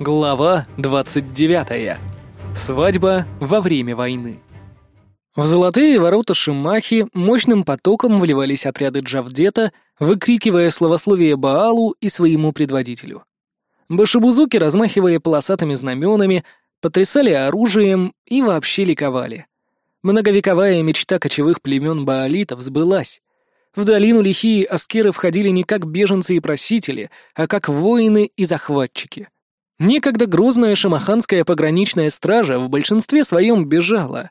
Глава 29. Свадьба во время войны. В золотые ворота Шимахи мощным потоком вливались отряды Джавдета, выкрикивая словословие Баалу и своему предводителю. Башибузуки размахивали полосатыми знаменами, потрясали оружием и вообще ликовали. Многовековая мечта кочевых племен Баалитов сбылась. В долину лихие аскеры входили не как беженцы и просители, а как воины и захватчики. Некогда грозная шамаханская пограничная стража в большинстве своем бежала.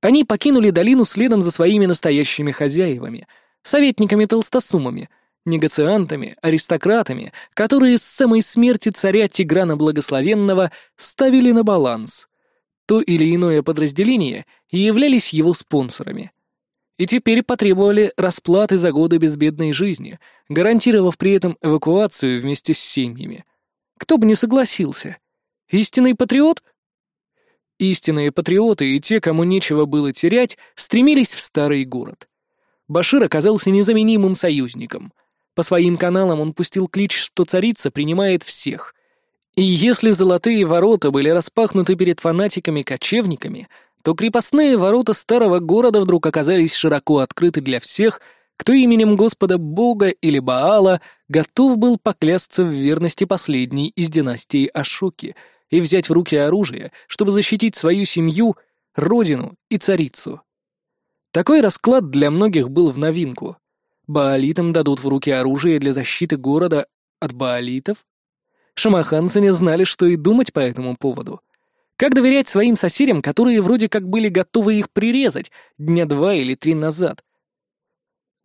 Они покинули долину следом за своими настоящими хозяевами, советниками-толстосумами, негациантами, аристократами, которые с самой смерти царя Тиграна Благословенного ставили на баланс. То или иное подразделение являлись его спонсорами. И теперь потребовали расплаты за годы безбедной жизни, гарантировав при этом эвакуацию вместе с семьями. Кто бы не согласился. Истинный патриот? Истинные патриоты и те, кому нечего было терять, стремились в старый город. Башир оказался незаменимым союзником. По своим каналам он пустил клич, что царица принимает всех. И если золотые ворота были распахнуты перед фанатиками-кочевниками, то крепостные ворота старого города вдруг оказались широко открыты для всех — кто именем Господа Бога или Баала готов был поклясться в верности последней из династии Ашоки и взять в руки оружие, чтобы защитить свою семью, родину и царицу. Такой расклад для многих был в новинку. Баалитам дадут в руки оружие для защиты города от баалитов? Шамаханцы не знали, что и думать по этому поводу. Как доверять своим соседям, которые вроде как были готовы их прирезать дня два или три назад,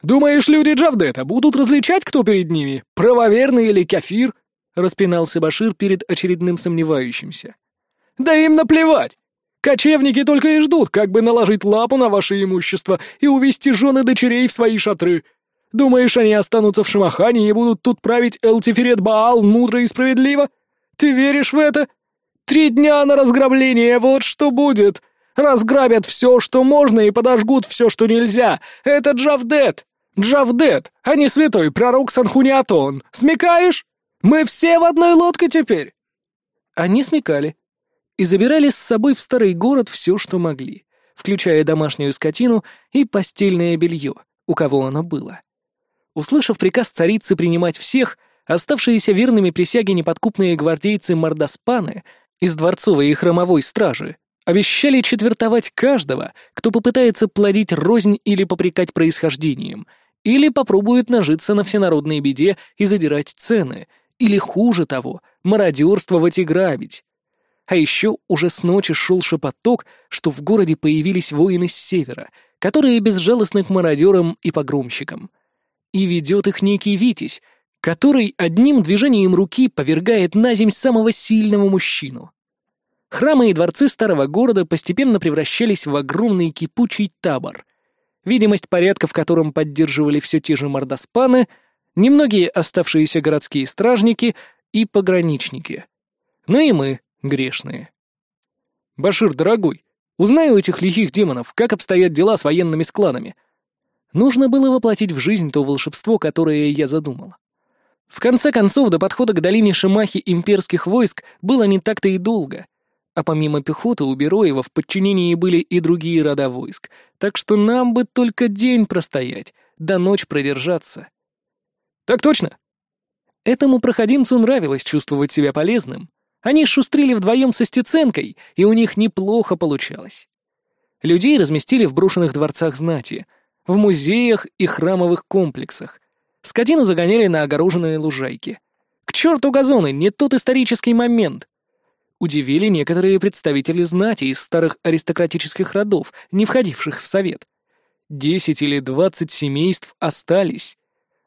«Думаешь, люди Джавдета будут различать, кто перед ними, правоверный или кафир?» — распинался Башир перед очередным сомневающимся. «Да им наплевать! Кочевники только и ждут, как бы наложить лапу на ваше имущество и увести жены дочерей в свои шатры. Думаешь, они останутся в Шамахане и будут тут править Элтиферет Баал мудро и справедливо? Ты веришь в это? Три дня на разграбление, вот что будет!» Разграбят все, что можно, и подожгут все, что нельзя. Это Джавдет! Джавдет, а не святой пророк Санхуниатон. Смекаешь? Мы все в одной лодке теперь!» Они смекали и забирали с собой в старый город все, что могли, включая домашнюю скотину и постельное белье, у кого оно было. Услышав приказ царицы принимать всех, оставшиеся верными присяге неподкупные гвардейцы Мордоспаны из дворцовой и хромовой стражи Обещали четвертовать каждого, кто попытается плодить рознь или попрекать происхождением, или попробует нажиться на всенародной беде и задирать цены, или хуже того, мародерствовать и грабить. А еще уже с ночи шел шепоток, что в городе появились воины с севера, которые безжалостны к мародерам и погромщикам. И ведет их некий Витязь, который одним движением руки повергает на земь самого сильного мужчину. Храмы и дворцы старого города постепенно превращались в огромный кипучий табор. Видимость порядка, в котором поддерживали все те же мордоспаны, немногие оставшиеся городские стражники и пограничники. Ну и мы, грешные. «Башир, дорогой, узнай у этих лихих демонов, как обстоят дела с военными складами». Нужно было воплотить в жизнь то волшебство, которое я задумал. В конце концов, до подхода к долине Шимахи имперских войск было не так-то и долго — а помимо пехоты у Бероева в подчинении были и другие рода войск, так что нам бы только день простоять, да ночь продержаться. Так точно. Этому проходимцу нравилось чувствовать себя полезным. Они шустрили вдвоем со Стеценкой, и у них неплохо получалось. Людей разместили в брошенных дворцах знати, в музеях и храмовых комплексах. Скотину загоняли на огороженные лужайки. К черту газоны, не тот исторический момент удивили некоторые представители знати из старых аристократических родов, не входивших в совет. Десять или двадцать семейств остались.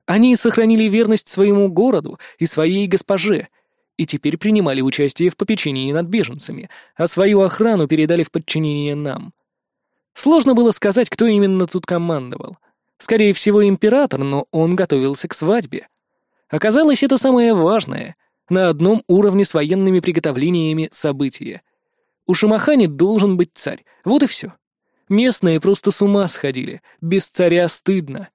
Они сохранили верность своему городу и своей госпоже, и теперь принимали участие в попечении над беженцами, а свою охрану передали в подчинение нам. Сложно было сказать, кто именно тут командовал. Скорее всего, император, но он готовился к свадьбе. Оказалось, это самое важное — на одном уровне с военными приготовлениями события. У Шамахани должен быть царь, вот и все. Местные просто с ума сходили, без царя стыдно.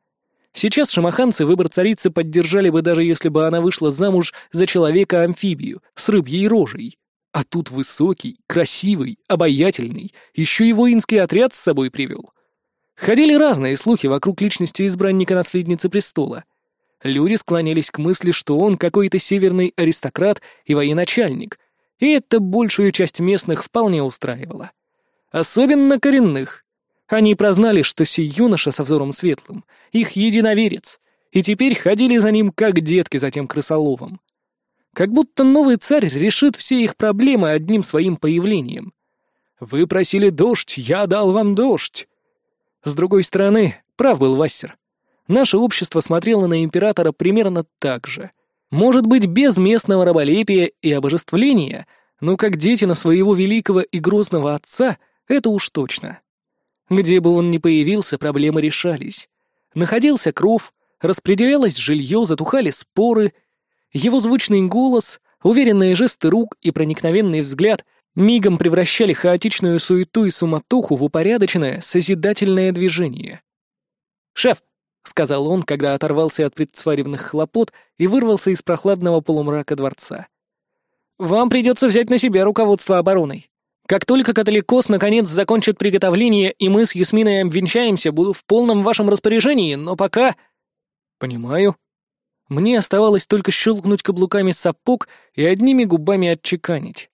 Сейчас шамаханцы выбор царицы поддержали бы даже если бы она вышла замуж за человека-амфибию с рыбьей рожей. А тут высокий, красивый, обаятельный, еще и воинский отряд с собой привел. Ходили разные слухи вокруг личности избранника наследницы престола. Люди склонялись к мысли, что он какой-то северный аристократ и военачальник, и это большую часть местных вполне устраивало. Особенно коренных. Они прознали, что сей юноша со взором светлым — их единоверец, и теперь ходили за ним, как детки за тем крысоловом. Как будто новый царь решит все их проблемы одним своим появлением. «Вы просили дождь, я дал вам дождь!» С другой стороны, прав был Вассер. Наше общество смотрело на императора примерно так же. Может быть, без местного раболепия и обожествления, но как дети на своего великого и грозного отца, это уж точно. Где бы он ни появился, проблемы решались. Находился кров, распределялось жилье, затухали споры — его звучный голос, уверенные жесты рук и проникновенный взгляд мигом превращали хаотичную суету и суматоху в упорядоченное, созидательное движение. «Шеф!» — сказал он, когда оторвался от предсвадебных хлопот и вырвался из прохладного полумрака дворца. «Вам придется взять на себя руководство обороной. Как только католикос наконец закончит приготовление, и мы с Ясминой обвенчаемся, буду в полном вашем распоряжении, но пока...» «Понимаю», мне оставалось только щелкнуть каблуками сапог и одними губами отчеканить.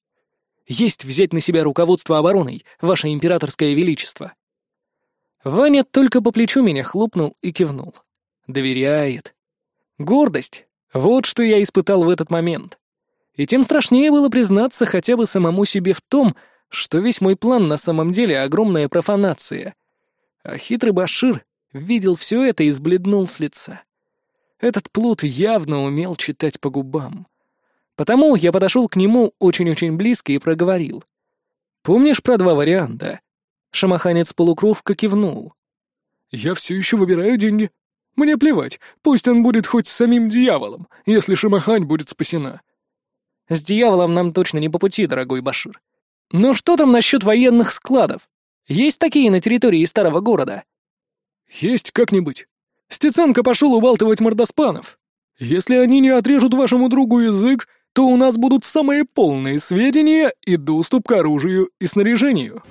«Есть взять на себя руководство обороной, ваше императорское величество!» Ваня только по плечу меня хлопнул и кивнул. «Доверяет». Гордость — вот что я испытал в этот момент. И тем страшнее было признаться хотя бы самому себе в том, что весь мой план на самом деле огромная профанация. А хитрый Башир видел все это и сбледнул с лица. Этот плут явно умел читать по губам. Потому я подошел к нему очень-очень близко и проговорил. «Помнишь про два варианта?» Шамаханец-полукровка кивнул. «Я все еще выбираю деньги. Мне плевать, пусть он будет хоть самим дьяволом, если Шамахань будет спасена». «С дьяволом нам точно не по пути, дорогой Башир. Но что там насчет военных складов? Есть такие на территории старого города?» «Есть как-нибудь. Стеценко пошел убалтывать мордоспанов. Если они не отрежут вашему другу язык, то у нас будут самые полные сведения и доступ к оружию и снаряжению.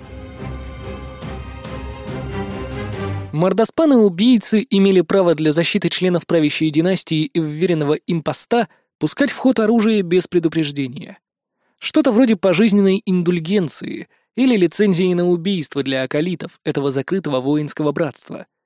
Мордоспаны-убийцы имели право для защиты членов правящей династии и вверенного им поста пускать в ход оружие без предупреждения. Что-то вроде пожизненной индульгенции или лицензии на убийство для акалитов этого закрытого воинского братства —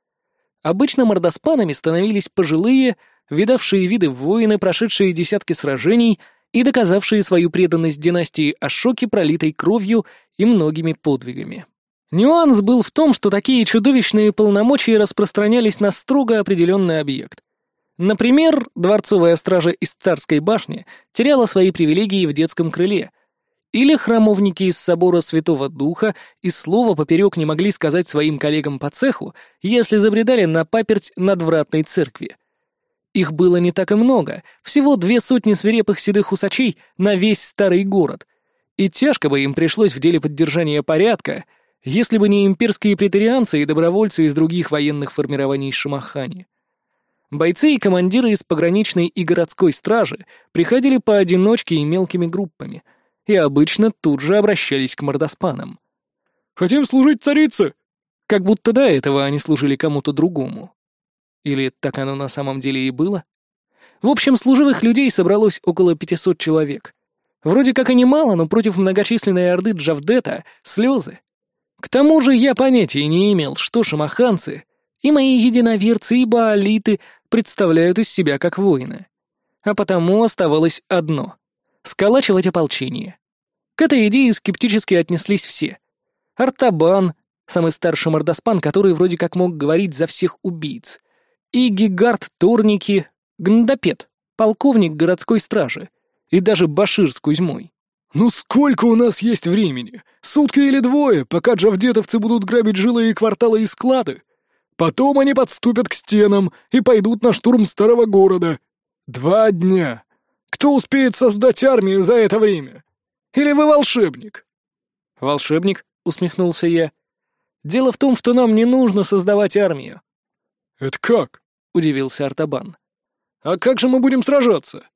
Обычно мордоспанами становились пожилые, видавшие виды воины, прошедшие десятки сражений и доказавшие свою преданность династии Ашоки пролитой кровью и многими подвигами. Нюанс был в том, что такие чудовищные полномочия распространялись на строго определенный объект. Например, дворцовая стража из царской башни теряла свои привилегии в детском крыле — или храмовники из собора Святого Духа и слова поперек не могли сказать своим коллегам по цеху, если забредали на паперть надвратной церкви. Их было не так и много, всего две сотни свирепых седых усачей на весь старый город. И тяжко бы им пришлось в деле поддержания порядка, если бы не имперские претарианцы и добровольцы из других военных формирований Шамахани. Бойцы и командиры из пограничной и городской стражи приходили поодиночке и мелкими группами — и обычно тут же обращались к мордоспанам. «Хотим служить царице!» Как будто до этого они служили кому-то другому. Или так оно на самом деле и было? В общем, служивых людей собралось около 500 человек. Вроде как и немало, но против многочисленной орды Джавдета — слезы. К тому же я понятия не имел, что шамаханцы и мои единоверцы и баалиты представляют из себя как воины. А потому оставалось одно сколачивать ополчение. К этой идее скептически отнеслись все. Артабан, самый старший мордоспан, который вроде как мог говорить за всех убийц, и Гигард Торники, Гндапет, полковник городской стражи, и даже Башир с Кузьмой. «Ну сколько у нас есть времени? Сутки или двое, пока джавдетовцы будут грабить жилые кварталы и склады? Потом они подступят к стенам и пойдут на штурм старого города. Два дня. Кто успеет создать армию за это время? Или вы волшебник?» «Волшебник?» — усмехнулся я. «Дело в том, что нам не нужно создавать армию». «Это как?» — удивился Артабан. «А как же мы будем сражаться?»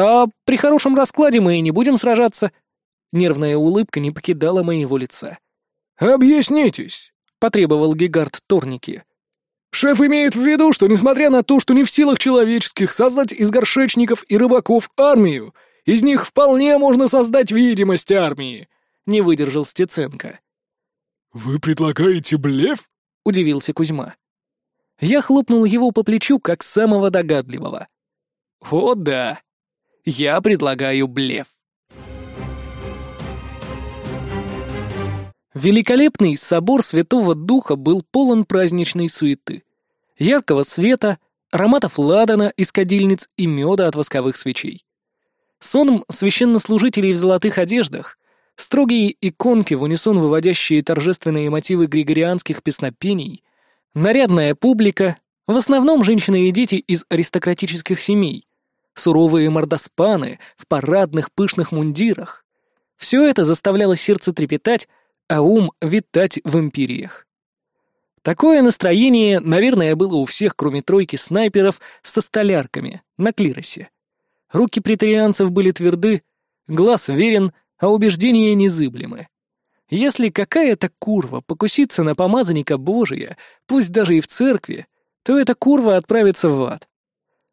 «А при хорошем раскладе мы и не будем сражаться». Нервная улыбка не покидала моего лица. «Объяснитесь», — потребовал гигард Торники. «Шеф имеет в виду, что несмотря на то, что не в силах человеческих создать из горшечников и рыбаков армию, из них вполне можно создать видимость армии», — не выдержал Стеценко. «Вы предлагаете блеф?» — удивился Кузьма. Я хлопнул его по плечу, как самого догадливого. «О да, я предлагаю блеф». Великолепный собор Святого Духа был полон праздничной суеты. Яркого света, ароматов ладана из кадильниц и меда от восковых свечей. Соном священнослужителей в золотых одеждах, строгие иконки в унисон выводящие торжественные мотивы григорианских песнопений, Нарядная публика, в основном женщины и дети из аристократических семей, суровые мордоспаны в парадных пышных мундирах. Все это заставляло сердце трепетать, а ум витать в империях. Такое настроение, наверное, было у всех, кроме тройки снайперов со столярками на клиросе. Руки претарианцев были тверды, глаз верен, а убеждения незыблемы. Если какая-то курва покусится на помазанника Божия, пусть даже и в церкви, то эта курва отправится в ад.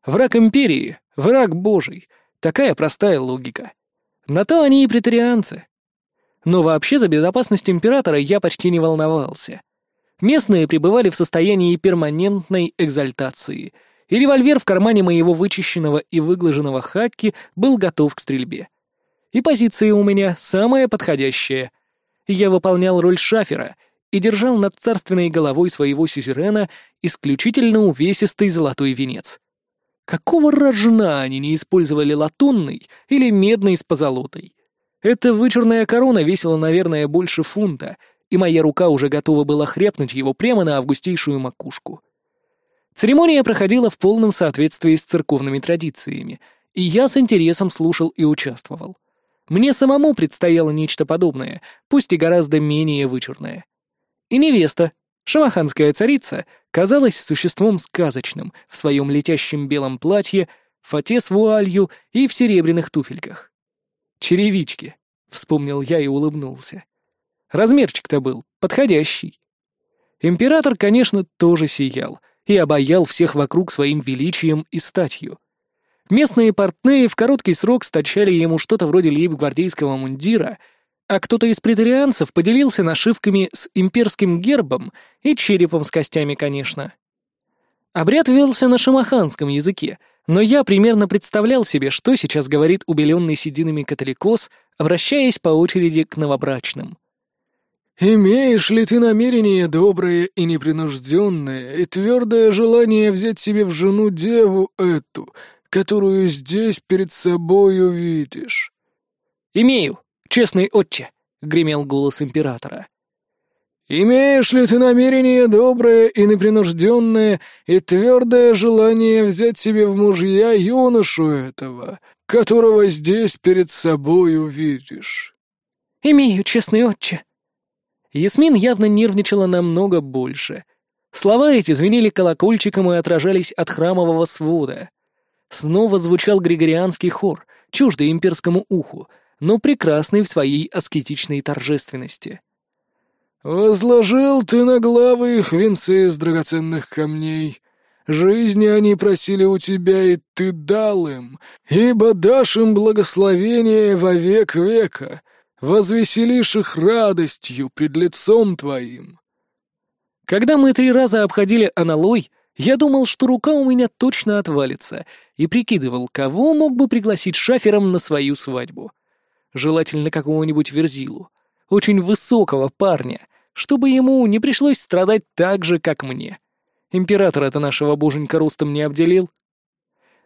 Враг империи, враг Божий. Такая простая логика. На то они и претарианцы. Но вообще за безопасность императора я почти не волновался. Местные пребывали в состоянии перманентной экзальтации, и револьвер в кармане моего вычищенного и выглаженного хакки был готов к стрельбе. И позиция у меня самая подходящая — я выполнял роль шафера и держал над царственной головой своего сюзерена исключительно увесистый золотой венец. Какого рожна они не использовали латунный или медный с позолотой? Эта вычурная корона весила, наверное, больше фунта, и моя рука уже готова была хряпнуть его прямо на августейшую макушку. Церемония проходила в полном соответствии с церковными традициями, и я с интересом слушал и участвовал. Мне самому предстояло нечто подобное, пусть и гораздо менее вычурное. И невеста, шамаханская царица, казалась существом сказочным в своем летящем белом платье, фате с вуалью и в серебряных туфельках. «Черевички», — вспомнил я и улыбнулся. Размерчик-то был подходящий. Император, конечно, тоже сиял и обаял всех вокруг своим величием и статью. Местные портные в короткий срок стачали ему что-то вроде лейб-гвардейского мундира, а кто-то из претарианцев поделился нашивками с имперским гербом и черепом с костями, конечно. Обряд велся на шамаханском языке, но я примерно представлял себе, что сейчас говорит убеленный сединами католикос, обращаясь по очереди к новобрачным. «Имеешь ли ты намерение доброе и непринужденное, и твердое желание взять себе в жену деву эту, которую здесь перед собой увидишь». «Имею, честный отче», — гремел голос императора. «Имеешь ли ты намерение доброе и непринужденное и твердое желание взять себе в мужья юношу этого, которого здесь перед собой увидишь?» «Имею, честный отче». Ясмин явно нервничала намного больше. Слова эти звенели колокольчиком и отражались от храмового свода. Снова звучал григорианский хор, чуждый имперскому уху, но прекрасный в своей аскетичной торжественности. «Возложил ты на главы их венцы из драгоценных камней. Жизни они просили у тебя, и ты дал им, ибо дашь им благословение во век века, возвеселишь их радостью пред лицом твоим». Когда мы три раза обходили аналой, я думал, что рука у меня точно отвалится, и прикидывал, кого мог бы пригласить шафером на свою свадьбу. Желательно какого-нибудь верзилу, очень высокого парня, чтобы ему не пришлось страдать так же, как мне. Император это нашего боженька ростом не обделил.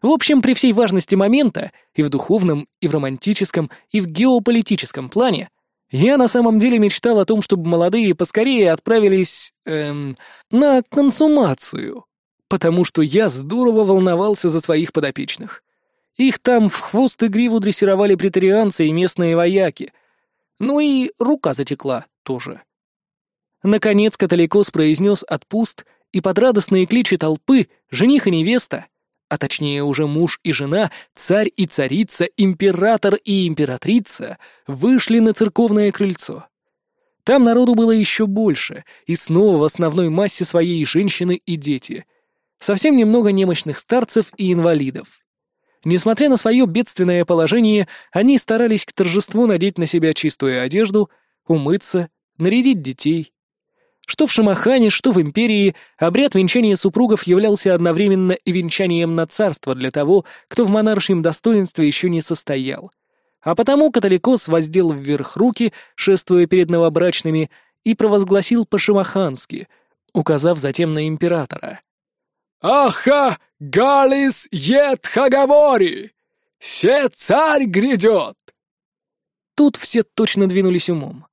В общем, при всей важности момента, и в духовном, и в романтическом, и в геополитическом плане, я на самом деле мечтал о том, чтобы молодые поскорее отправились, эм, на консумацию потому что я здорово волновался за своих подопечных. Их там в хвост и гриву дрессировали претарианцы и местные вояки. Ну и рука затекла тоже. Наконец католикос произнес отпуст, и под радостные кличи толпы жених и невеста, а точнее уже муж и жена, царь и царица, император и императрица, вышли на церковное крыльцо. Там народу было еще больше, и снова в основной массе своей женщины и дети. Совсем немного немощных старцев и инвалидов. Несмотря на свое бедственное положение, они старались к торжеству надеть на себя чистую одежду, умыться, нарядить детей. Что в Шамахане, что в Империи, обряд венчания супругов являлся одновременно и венчанием на царство для того, кто в монаршем достоинстве еще не состоял. А потому католикос воздел вверх руки, шествуя перед новобрачными, и провозгласил по-шамахански, указав затем на императора. «Аха, Галис ет хаговори! Се царь грядет!» Тут все точно двинулись умом.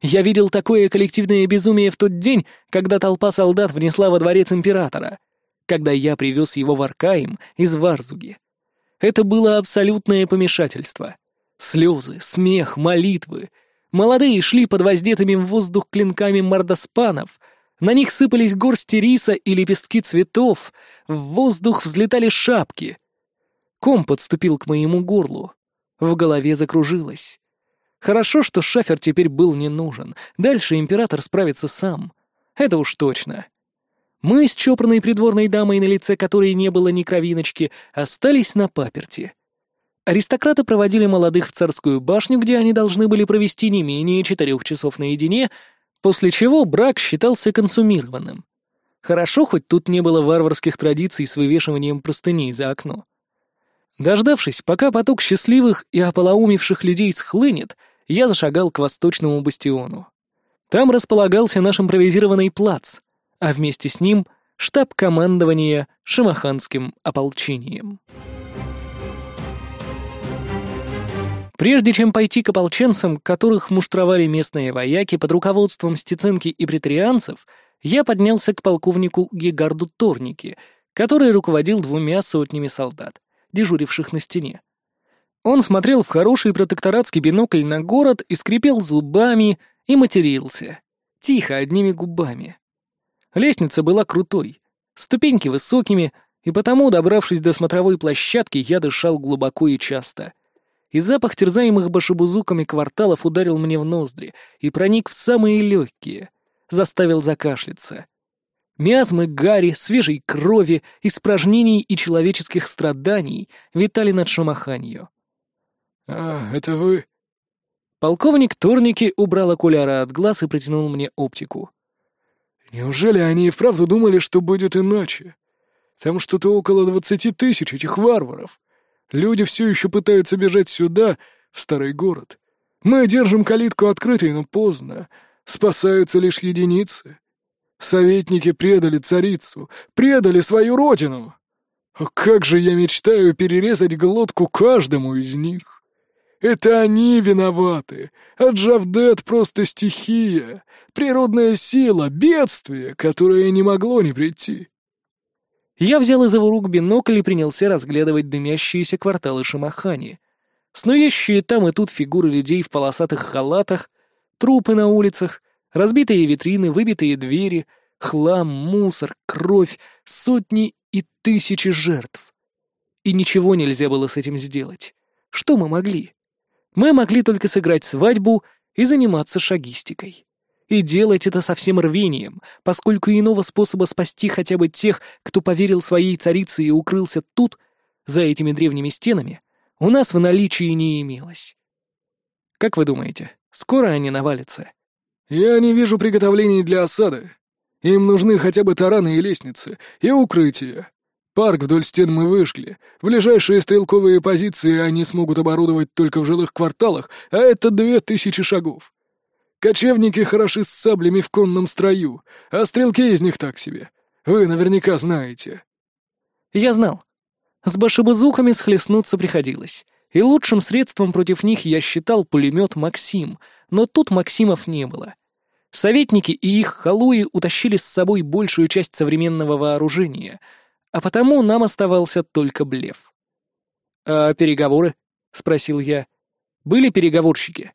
Я видел такое коллективное безумие в тот день, когда толпа солдат внесла во дворец императора, когда я привез его в Аркаим из Варзуги. Это было абсолютное помешательство. Слезы, смех, молитвы. Молодые шли под воздетыми в воздух клинками мордоспанов. На них сыпались горсти риса и лепестки цветов. В воздух взлетали шапки. Ком подступил к моему горлу. В голове закружилось. Хорошо, что шафер теперь был не нужен. Дальше император справится сам. Это уж точно. Мы с чопорной придворной дамой, на лице которой не было ни кровиночки, остались на паперти. Аристократы проводили молодых в царскую башню, где они должны были провести не менее четырех часов наедине, после чего брак считался консумированным. Хорошо, хоть тут не было варварских традиций с вывешиванием простыней за окно. Дождавшись, пока поток счастливых и ополоумевших людей схлынет, я зашагал к восточному бастиону. Там располагался наш импровизированный плац, а вместе с ним — штаб командования Шамаханским ополчением. Прежде чем пойти к ополченцам, которых муштровали местные вояки под руководством стеценки и претарианцев, я поднялся к полковнику Гегарду Торнике, который руководил двумя сотнями солдат, дежуривших на стене. Он смотрел в хороший протекторатский бинокль на город и скрипел зубами и матерился. Тихо, одними губами. Лестница была крутой, ступеньки высокими, и потому, добравшись до смотровой площадки, я дышал глубоко и часто. И запах терзаемых башебузуками кварталов ударил мне в ноздри и проник в самые легкие, заставил закашляться. Миазмы гари, свежей крови, испражнений и человеческих страданий витали над Шамаханью. «А, это вы?» Полковник Торники убрал окуляра от глаз и протянул мне оптику. «Неужели они и вправду думали, что будет иначе? Там что-то около двадцати тысяч этих варваров. Люди все еще пытаются бежать сюда, в старый город. Мы держим калитку открытой, но поздно. Спасаются лишь единицы. Советники предали царицу, предали свою родину. Как же я мечтаю перерезать глотку каждому из них!» Это они виноваты, а Джавдет просто стихия, природная сила, бедствие, которое не могло не прийти. Я взял из его рук бинокль и принялся разглядывать дымящиеся кварталы Шамахани. Снующие там и тут фигуры людей в полосатых халатах, трупы на улицах, разбитые витрины, выбитые двери, хлам, мусор, кровь, сотни и тысячи жертв. И ничего нельзя было с этим сделать. Что мы могли? Мы могли только сыграть свадьбу и заниматься шагистикой. И делать это со всем рвением, поскольку иного способа спасти хотя бы тех, кто поверил своей царице и укрылся тут, за этими древними стенами, у нас в наличии не имелось. Как вы думаете, скоро они навалятся? Я не вижу приготовлений для осады. Им нужны хотя бы тараны и лестницы, и укрытия. Парк вдоль стен мы выжгли. Ближайшие стрелковые позиции они смогут оборудовать только в жилых кварталах, а это две тысячи шагов. Кочевники хороши с саблями в конном строю, а стрелки из них так себе. Вы наверняка знаете. Я знал. С башебазуками схлестнуться приходилось. И лучшим средством против них я считал пулемет «Максим», но тут Максимов не было. Советники и их халуи утащили с собой большую часть современного вооружения — а потому нам оставался только блеф. «А переговоры?» — спросил я. «Были переговорщики?»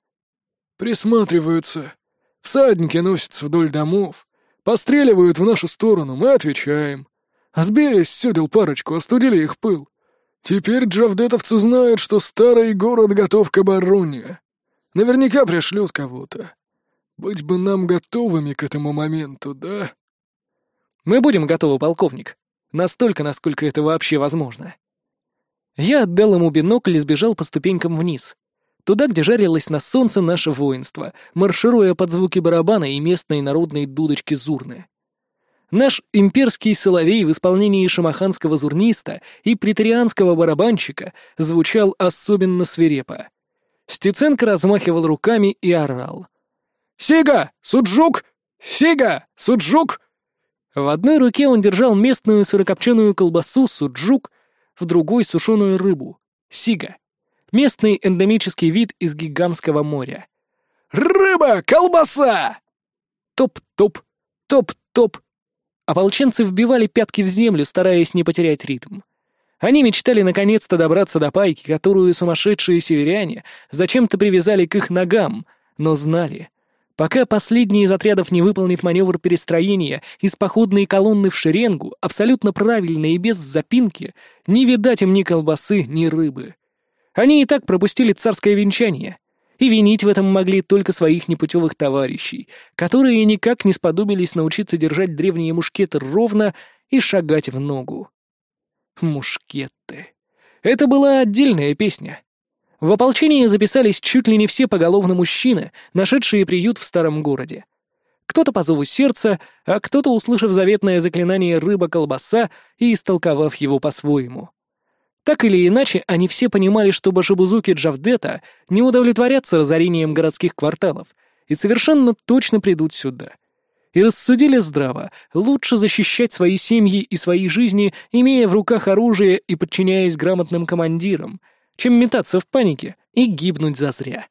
«Присматриваются. Всадники носятся вдоль домов. Постреливают в нашу сторону, мы отвечаем. Сбили с сёдел парочку, остудили их пыл. Теперь джавдетовцы знают, что старый город готов к обороне. Наверняка пришлют кого-то. Быть бы нам готовыми к этому моменту, да? Мы будем готовы, полковник. Настолько, насколько это вообще возможно. Я отдал ему бинокль и сбежал по ступенькам вниз. Туда, где жарилось на солнце наше воинство, маршируя под звуки барабана и местной народной дудочки зурны. Наш имперский соловей в исполнении шамаханского зурниста и претерианского барабанщика звучал особенно свирепо. Стеценко размахивал руками и орал. «Сига! Суджук! Сига! Суджук!» В одной руке он держал местную сырокопченую колбасу суджук, в другой — сушеную рыбу — сига. Местный эндемический вид из Гигамского моря. «Рыба! Колбаса!» Топ-топ, топ-топ. Ополченцы вбивали пятки в землю, стараясь не потерять ритм. Они мечтали наконец-то добраться до пайки, которую сумасшедшие северяне зачем-то привязали к их ногам, но знали, Пока последний из отрядов не выполнит маневр перестроения из походной колонны в шеренгу, абсолютно правильно и без запинки, не видать им ни колбасы, ни рыбы. Они и так пропустили царское венчание, и винить в этом могли только своих непутевых товарищей, которые никак не сподобились научиться держать древние мушкеты ровно и шагать в ногу. Мушкеты. Это была отдельная песня. В ополчении записались чуть ли не все поголовно мужчины, нашедшие приют в старом городе. Кто-то по зову сердца, а кто-то, услышав заветное заклинание «рыба-колбаса» и истолковав его по-своему. Так или иначе, они все понимали, что башибузуки Джавдета не удовлетворятся разорением городских кварталов и совершенно точно придут сюда. И рассудили здраво, лучше защищать свои семьи и свои жизни, имея в руках оружие и подчиняясь грамотным командирам — чем метаться в панике и гибнуть зазря.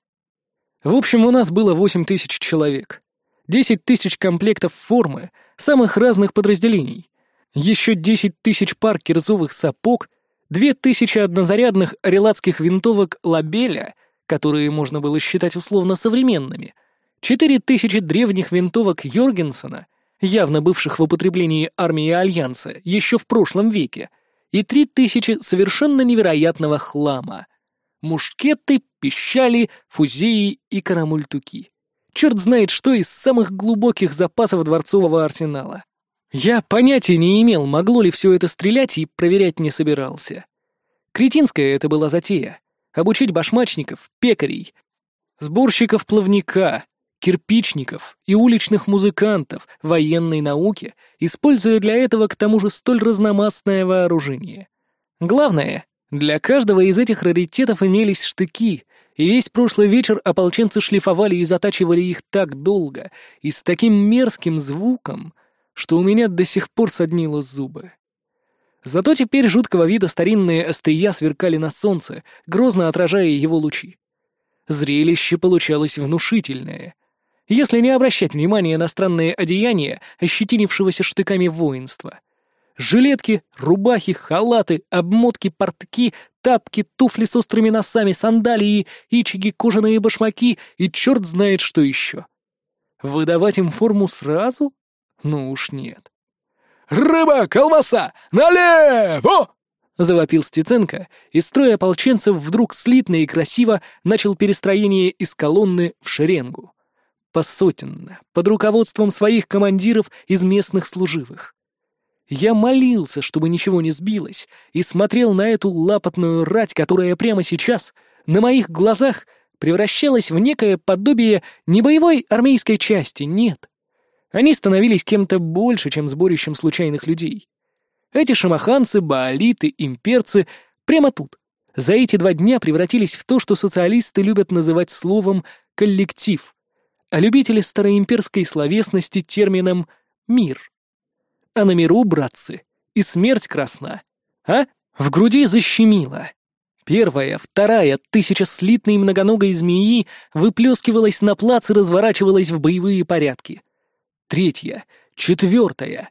В общем, у нас было 8 тысяч человек. 10 тысяч комплектов формы самых разных подразделений. Еще 10 тысяч пар кирзовых сапог, 2 тысячи однозарядных релатских винтовок «Лабеля», которые можно было считать условно современными, 4 тысячи древних винтовок Йоргенсона, явно бывших в употреблении армии Альянса еще в прошлом веке, и три тысячи совершенно невероятного хлама. Мушкеты, пищали, фузеи и карамультуки. Черт знает что из самых глубоких запасов дворцового арсенала. Я понятия не имел, могло ли все это стрелять, и проверять не собирался. Кретинская это была затея. Обучить башмачников, пекарей, сборщиков плавника, кирпичников и уличных музыкантов военной науке, используя для этого к тому же столь разномастное вооружение. Главное, для каждого из этих раритетов имелись штыки, и весь прошлый вечер ополченцы шлифовали и затачивали их так долго и с таким мерзким звуком, что у меня до сих пор соднило зубы. Зато теперь жуткого вида старинные острия сверкали на солнце, грозно отражая его лучи. Зрелище получалось внушительное, если не обращать внимания на странные одеяния ощетинившегося штыками воинства. Жилетки, рубахи, халаты, обмотки, портки, тапки, туфли с острыми носами, сандалии, ичиги, кожаные башмаки и черт знает что еще. Выдавать им форму сразу? Ну уж нет. «Рыба, колбаса! Налево!» — завопил Стеценко, и строй ополченцев вдруг слитно и красиво начал перестроение из колонны в шеренгу посотенно, под руководством своих командиров из местных служивых. Я молился, чтобы ничего не сбилось, и смотрел на эту лапотную рать, которая прямо сейчас, на моих глазах, превращалась в некое подобие не боевой армейской части, нет. Они становились кем-то больше, чем сборищем случайных людей. Эти шамаханцы, баалиты, имперцы прямо тут, за эти два дня превратились в то, что социалисты любят называть словом «коллектив», а любители староимперской словесности термином «мир». А на миру, братцы, и смерть красна. А? В груди защемило. Первая, вторая тысяча слитной многоногой змеи выплескивалась на плац и разворачивалась в боевые порядки. Третья, четвертая.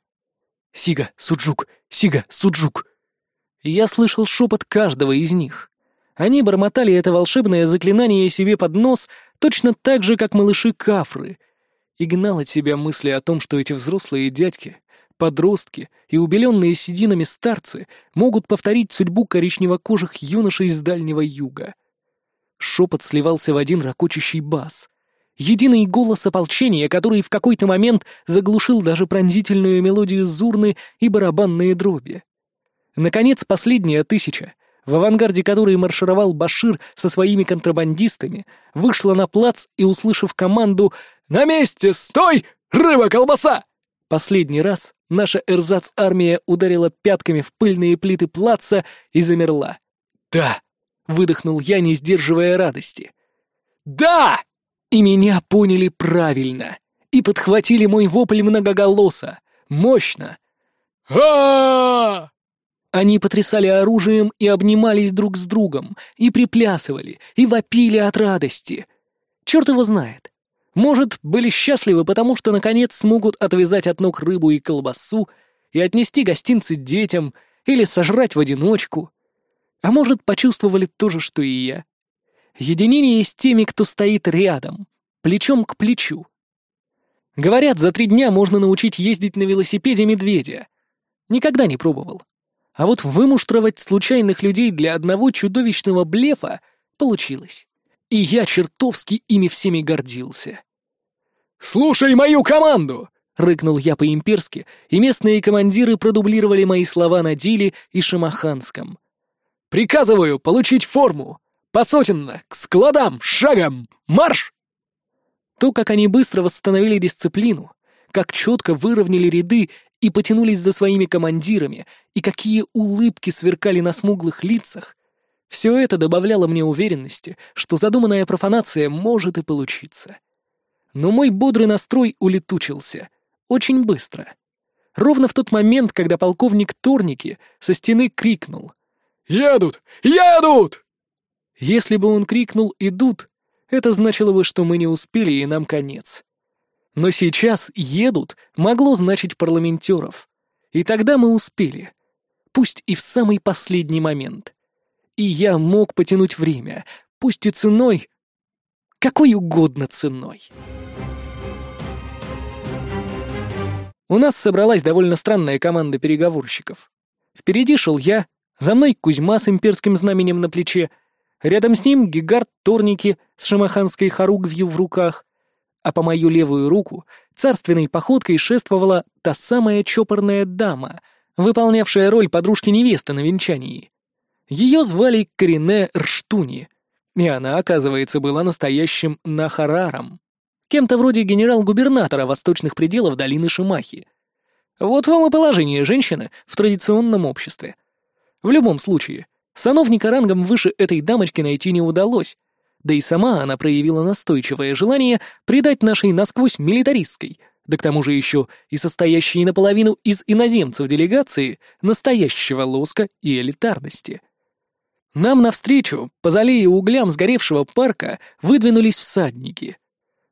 Сига, Суджук, Сига, Суджук. Я слышал шепот каждого из них. Они бормотали это волшебное заклинание себе под нос точно так же, как малыши Кафры. и гнал от себя мысли о том, что эти взрослые дядьки, подростки и убеленные сединами старцы могут повторить судьбу коричневокожих юношей из Дальнего Юга. Шепот сливался в один ракочущий бас. Единый голос ополчения, который в какой-то момент заглушил даже пронзительную мелодию зурны и барабанные дроби. Наконец, последняя тысяча, в авангарде которой маршировал Башир со своими контрабандистами, вышла на плац и, услышав команду «На месте! Стой! Рыба-колбаса!» Последний раз наша эрзац-армия ударила пятками в пыльные плиты плаца и замерла. «Да!» — выдохнул я, не сдерживая радости. «Да!» И меня поняли правильно. И подхватили мой вопль многоголоса. Мощно. а Они потрясали оружием и обнимались друг с другом, и приплясывали, и вопили от радости. Черт его знает. Может, были счастливы, потому что, наконец, смогут отвязать от ног рыбу и колбасу и отнести гостинцы детям или сожрать в одиночку. А может, почувствовали то же, что и я единение с теми, кто стоит рядом, плечом к плечу. Говорят, за три дня можно научить ездить на велосипеде медведя. Никогда не пробовал. А вот вымуштровать случайных людей для одного чудовищного блефа получилось. И я чертовски ими всеми гордился. «Слушай мою команду!» — рыкнул я по-имперски, и местные командиры продублировали мои слова на Диле и Шамаханском. «Приказываю получить форму! Посотенно! К складам! Шагом! Марш!» То, как они быстро восстановили дисциплину, как четко выровняли ряды и потянулись за своими командирами, и какие улыбки сверкали на смуглых лицах, все это добавляло мне уверенности, что задуманная профанация может и получиться. Но мой бодрый настрой улетучился. Очень быстро. Ровно в тот момент, когда полковник Торники со стены крикнул. «Едут! Едут!» Если бы он крикнул «идут», это значило бы, что мы не успели и нам конец. Но сейчас «едут» могло значить парламентеров. И тогда мы успели. Пусть и в самый последний момент. И я мог потянуть время, пусть и ценой... Какой угодно ценой. У нас собралась довольно странная команда переговорщиков. Впереди шел я, за мной Кузьма с имперским знаменем на плече, Рядом с ним гигард Торники с шамаханской хоругвью в руках, а по мою левую руку царственной походкой шествовала та самая чопорная дама, выполнявшая роль подружки-невесты на венчании. Ее звали Корене Рштуни, и она, оказывается, была настоящим Нахараром, кем-то вроде генерал-губернатора восточных пределов долины Шимахи. Вот вам и положение женщины в традиционном обществе. В любом случае, Сановника рангом выше этой дамочки найти не удалось, да и сама она проявила настойчивое желание придать нашей насквозь милитаристской, да к тому же еще и состоящей наполовину из иноземцев делегации, настоящего лоска и элитарности. Нам навстречу, по залее углям сгоревшего парка, выдвинулись всадники.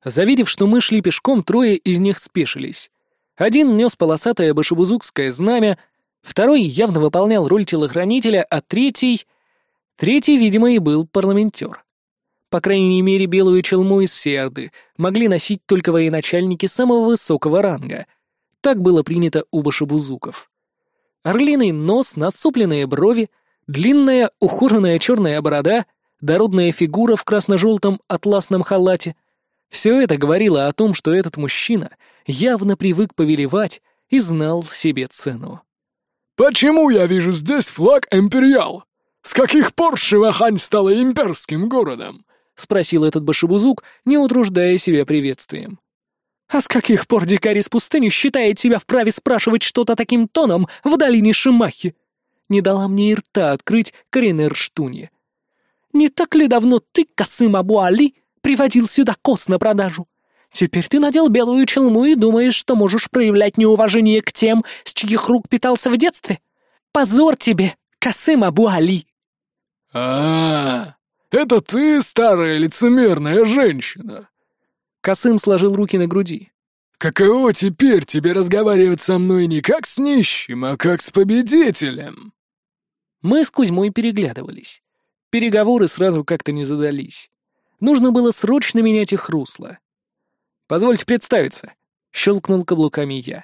Завидев, что мы шли пешком, трое из них спешились. Один нес полосатое башебузукское знамя, Второй явно выполнял роль телохранителя, а третий... Третий, видимо, и был парламентер. По крайней мере, белую челму из всей могли носить только военачальники самого высокого ранга. Так было принято у башебузуков. Орлиный нос, насупленные брови, длинная ухоженная черная борода, дородная фигура в красно-желтом атласном халате — все это говорило о том, что этот мужчина явно привык повелевать и знал себе цену. «Почему я вижу здесь флаг Империал? С каких пор Шивахань стала имперским городом?» — спросил этот башебузук, не утруждая себя приветствием. «А с каких пор дикарь из пустыни считает себя вправе спрашивать что-то таким тоном в долине Шимахи?» Не дала мне и рта открыть Каринер Штуни. «Не так ли давно ты, Касым Абуали, приводил сюда кос на продажу? Теперь ты надел белую челму и думаешь, что можешь проявлять неуважение к тем, с чьих рук питался в детстве? Позор тебе, Касым Абу-Али!» а, это ты, старая лицемерная женщина!» Касым сложил руки на груди. «Каково теперь тебе разговаривать со мной не как с нищим, а как с победителем?» Мы с Кузьмой переглядывались. Переговоры сразу как-то не задались. Нужно было срочно менять их русло. Позвольте представиться», — щелкнул каблуками я.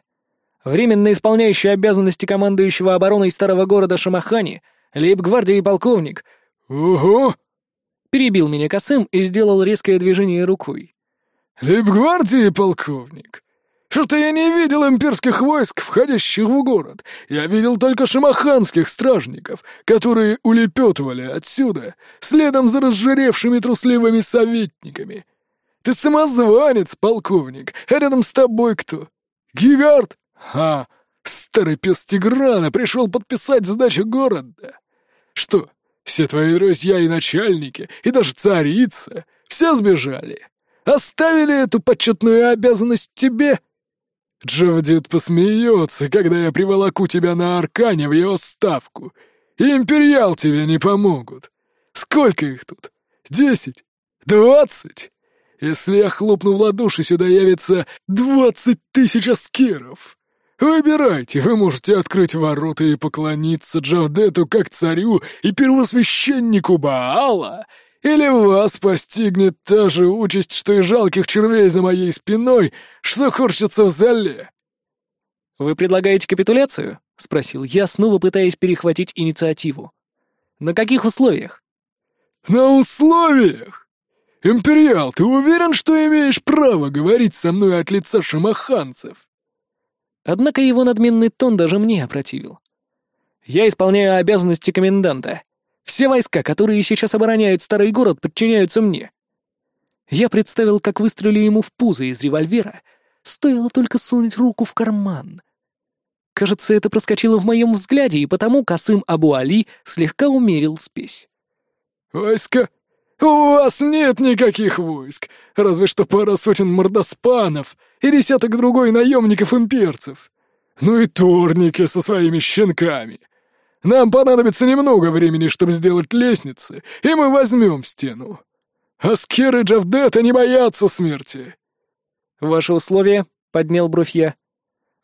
«Временно исполняющий обязанности командующего обороной старого города Шамахани, лейб-гвардии полковник». «Ого!» — перебил меня Косым и сделал резкое движение рукой. «Лейб-гвардии полковник? Что-то я не видел имперских войск, входящих в город. Я видел только шамаханских стражников, которые улепетывали отсюда, следом за разжиревшими трусливыми советниками. Ты самозванец, полковник, а рядом с тобой кто? Гигард? Ха, старый пес Тиграна пришел подписать сдачу города. Что, все твои друзья и начальники, и даже царица, все сбежали? Оставили эту почетную обязанность тебе?» Джавдит посмеется, когда я приволоку тебя на Аркане в его ставку. И Империал тебе не помогут. Сколько их тут? Десять? Двадцать? Если я хлопну в ладоши, сюда явится двадцать тысяч аскеров. Выбирайте, вы можете открыть ворота и поклониться Джавдету как царю и первосвященнику Баала, или вас постигнет та же участь, что и жалких червей за моей спиной, что корчатся в зале?» «Вы предлагаете капитуляцию?» — спросил я, снова пытаясь перехватить инициативу. «На каких условиях?» «На условиях? Империал, ты уверен, что имеешь право говорить со мной от лица шамаханцев?» Однако его надменный тон даже мне опротивил. «Я исполняю обязанности коменданта. Все войска, которые сейчас обороняют старый город, подчиняются мне. Я представил, как выстрелили ему в пузо из револьвера, стоило только сунуть руку в карман. Кажется, это проскочило в моем взгляде, и потому Касым Абу-Али слегка умерил спесь. «Войска? У вас нет никаких войск, разве что пара сотен мордоспанов и десяток другой наемников-имперцев. Ну и турники со своими щенками. Нам понадобится немного времени, чтобы сделать лестницы, и мы возьмем стену. Аскеры Джавдета не боятся смерти. Ваши условия? Поднял бровь я.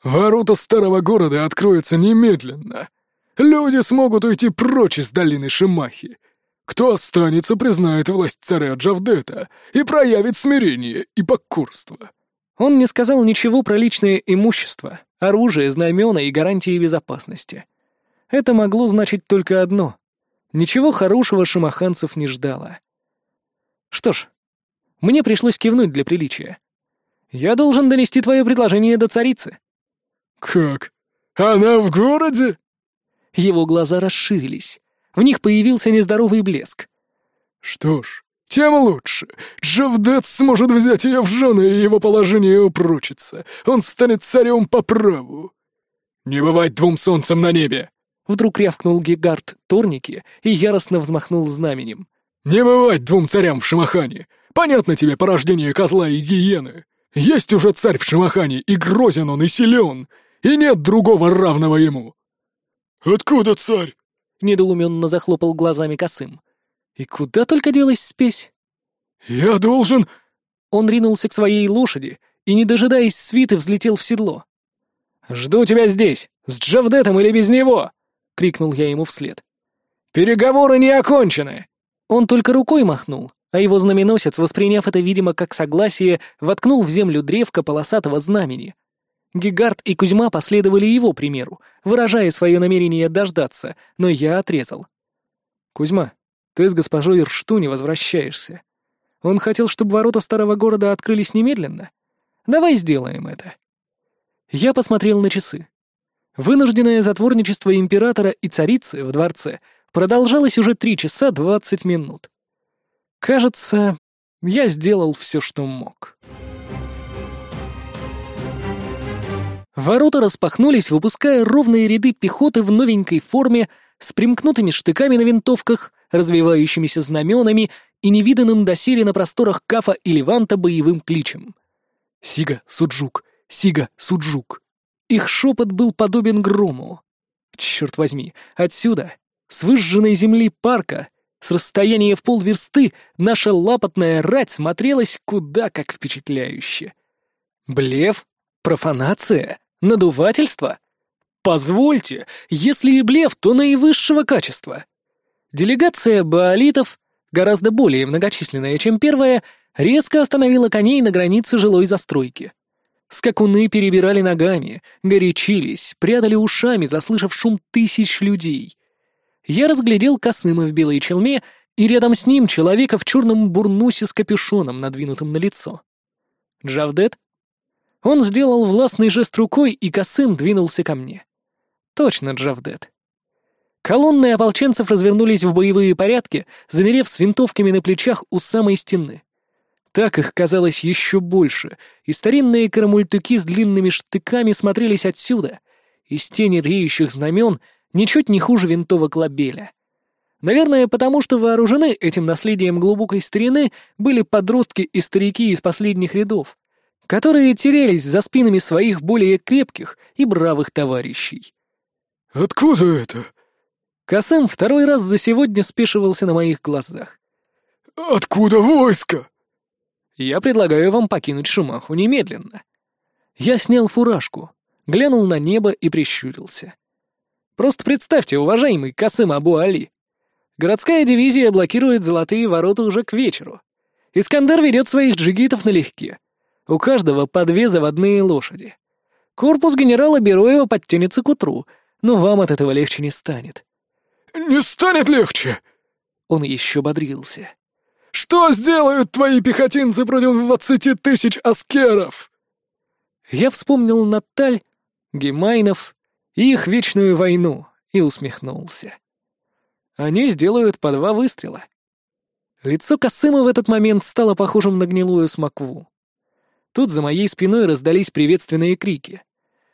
Ворота старого города откроются немедленно. Люди смогут уйти прочь из долины Шимахи. Кто останется, признает власть царя Джавдета и проявит смирение и покорство. Он не сказал ничего про личное имущество, оружие, знамена и гарантии безопасности. Это могло значить только одно. Ничего хорошего шамаханцев не ждало. Что ж, мне пришлось кивнуть для приличия. Я должен донести твое предложение до царицы. Как? Она в городе? Его глаза расширились. В них появился нездоровый блеск. Что ж, тем лучше. Джавдет сможет взять ее в жены, и его положение упрочится. Он станет царем по праву. Не бывать двум солнцам на небе. Вдруг рявкнул Гигард Торники и яростно взмахнул знаменем. «Не бывать двум царям в Шамахане! Понятно тебе порождение козла и гиены! Есть уже царь в Шамахане, и грозен он, и силен, и нет другого равного ему!» «Откуда царь?» — недоуменно захлопал глазами косым. «И куда только делась спесь?» «Я должен...» Он ринулся к своей лошади и, не дожидаясь свиты, взлетел в седло. «Жду тебя здесь, с Джавдетом или без него!» — крикнул я ему вслед. «Переговоры не окончены!» Он только рукой махнул, а его знаменосец, восприняв это, видимо, как согласие, воткнул в землю древко полосатого знамени. Гигард и Кузьма последовали его примеру, выражая свое намерение дождаться, но я отрезал. «Кузьма, ты с госпожой Иршту не возвращаешься. Он хотел, чтобы ворота старого города открылись немедленно. Давай сделаем это». Я посмотрел на часы. Вынужденное затворничество императора и царицы в дворце продолжалось уже три часа двадцать минут. Кажется, я сделал все, что мог. Ворота распахнулись, выпуская ровные ряды пехоты в новенькой форме с примкнутыми штыками на винтовках, развивающимися знаменами и невиданным доселе на просторах Кафа и Леванта боевым кличем. «Сига, Суджук! Сига, Суджук!» Их шепот был подобен грому. Черт возьми, отсюда, с выжженной земли парка, с расстояния в полверсты, наша лапотная рать смотрелась куда как впечатляюще. Блеф? Профанация? Надувательство? Позвольте, если и блеф, то наивысшего качества. Делегация баолитов, гораздо более многочисленная, чем первая, резко остановила коней на границе жилой застройки. Скакуны перебирали ногами, горячились, прядали ушами, заслышав шум тысяч людей. Я разглядел Косыма в белой челме и рядом с ним человека в черном бурнусе с капюшоном, надвинутым на лицо. Джавдет? Он сделал властный жест рукой, и Косым двинулся ко мне. Точно Джавдет. Колонны ополченцев развернулись в боевые порядки, замерев с винтовками на плечах у самой стены. Так их казалось еще больше, и старинные карамультыки с длинными штыками смотрелись отсюда, из тени реющих знамен, ничуть не хуже винтовок лабеля. Наверное, потому что вооружены этим наследием глубокой старины были подростки и старики из последних рядов, которые терялись за спинами своих более крепких и бравых товарищей. «Откуда это?» Касым второй раз за сегодня спешивался на моих глазах. «Откуда войско?» Я предлагаю вам покинуть Шумаху немедленно. Я снял фуражку, глянул на небо и прищурился. Просто представьте, уважаемый Касым Абу Али. Городская дивизия блокирует золотые ворота уже к вечеру. Искандер ведет своих джигитов налегке. У каждого по две заводные лошади. Корпус генерала Бероева подтянется к утру, но вам от этого легче не станет. «Не станет легче!» Он еще бодрился. Что сделают твои пехотинцы против двадцати тысяч аскеров?» Я вспомнил Наталь, Гемайнов и их вечную войну и усмехнулся. Они сделают по два выстрела. Лицо Косыма в этот момент стало похожим на гнилую смокву. Тут за моей спиной раздались приветственные крики.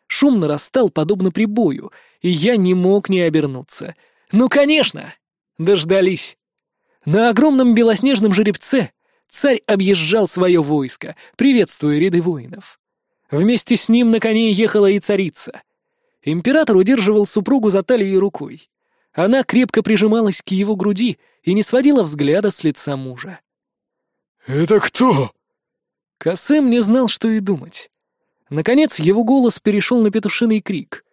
Шум нарастал, подобно прибою, и я не мог не обернуться. «Ну, конечно! Дождались!» На огромном белоснежном жеребце царь объезжал свое войско, приветствуя ряды воинов. Вместе с ним на коне ехала и царица. Император удерживал супругу за талией рукой. Она крепко прижималась к его груди и не сводила взгляда с лица мужа. «Это кто?» Касем не знал, что и думать. Наконец его голос перешел на петушиный крик.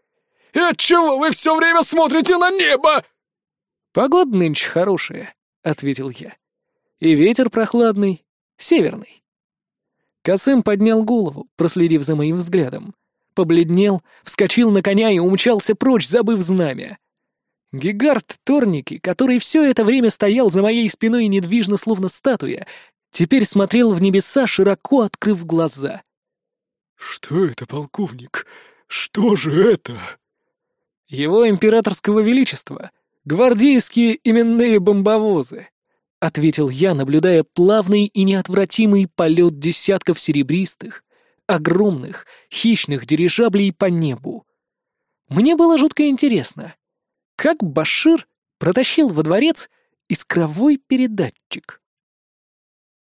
«И отчего вы все время смотрите на небо?» «Погода нынче хорошая», ответил я. «И ветер прохладный, северный». Косым поднял голову, проследив за моим взглядом. Побледнел, вскочил на коня и умчался прочь, забыв знамя. Гигард Торники, который все это время стоял за моей спиной недвижно, словно статуя, теперь смотрел в небеса, широко открыв глаза. «Что это, полковник? Что же это?» «Его императорского величества», «Гвардейские именные бомбовозы», — ответил я, наблюдая плавный и неотвратимый полет десятков серебристых, огромных, хищных дирижаблей по небу. Мне было жутко интересно, как Башир протащил во дворец искровой передатчик.